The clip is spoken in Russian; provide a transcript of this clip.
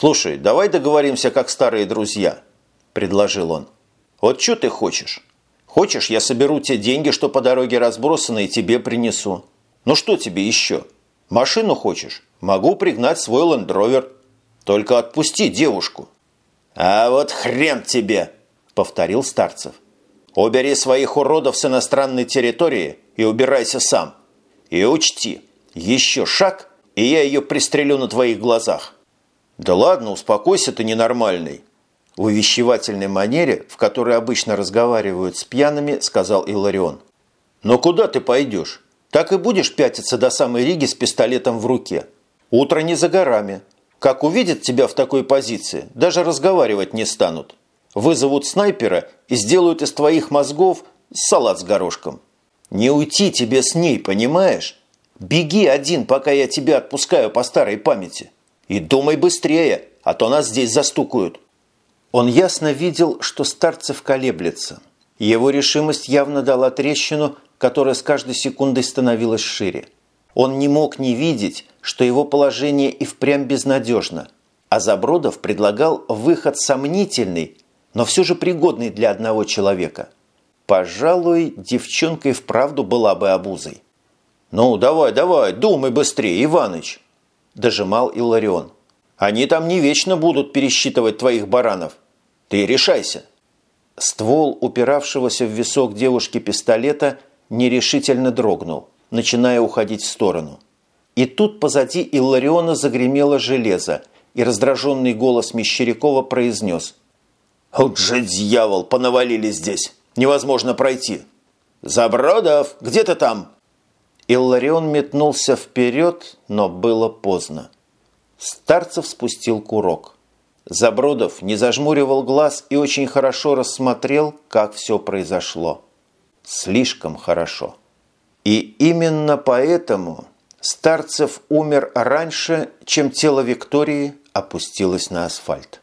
«Слушай, давай договоримся, как старые друзья», – предложил он. «Вот что ты хочешь? Хочешь, я соберу те деньги, что по дороге разбросаны, и тебе принесу. Ну что тебе еще? Машину хочешь? Могу пригнать свой лендровер. Только отпусти девушку». «А вот хрен тебе!» – повторил Старцев. «Убери своих уродов с иностранной территории и убирайся сам. И учти, еще шаг, и я ее пристрелю на твоих глазах». «Да ладно, успокойся ты ненормальный!» В увещевательной манере, в которой обычно разговаривают с пьяными, сказал Иларион. «Но куда ты пойдешь? Так и будешь пятиться до самой Риги с пистолетом в руке. Утро не за горами. Как увидят тебя в такой позиции, даже разговаривать не станут. Вызовут снайпера и сделают из твоих мозгов салат с горошком. Не уйти тебе с ней, понимаешь? Беги один, пока я тебя отпускаю по старой памяти». И думай быстрее, а то нас здесь застукают». Он ясно видел, что Старцев колеблется. Его решимость явно дала трещину, которая с каждой секундой становилась шире. Он не мог не видеть, что его положение и впрямь безнадежно, а Забродов предлагал выход сомнительный, но все же пригодный для одного человека. Пожалуй, девчонка и вправду была бы обузой. «Ну, давай, давай, думай быстрее, Иваныч!» Дожимал Илларион. «Они там не вечно будут пересчитывать твоих баранов. Ты решайся!» Ствол упиравшегося в висок девушки пистолета нерешительно дрогнул, начиная уходить в сторону. И тут позади Иллариона загремело железо, и раздраженный голос Мещерякова произнес. «Вот же дьявол, понавалили здесь! Невозможно пройти! Забродов, где ты там?» Илларион метнулся вперед, но было поздно. Старцев спустил курок. Забродов не зажмуривал глаз и очень хорошо рассмотрел, как все произошло. Слишком хорошо. И именно поэтому Старцев умер раньше, чем тело Виктории опустилось на асфальт.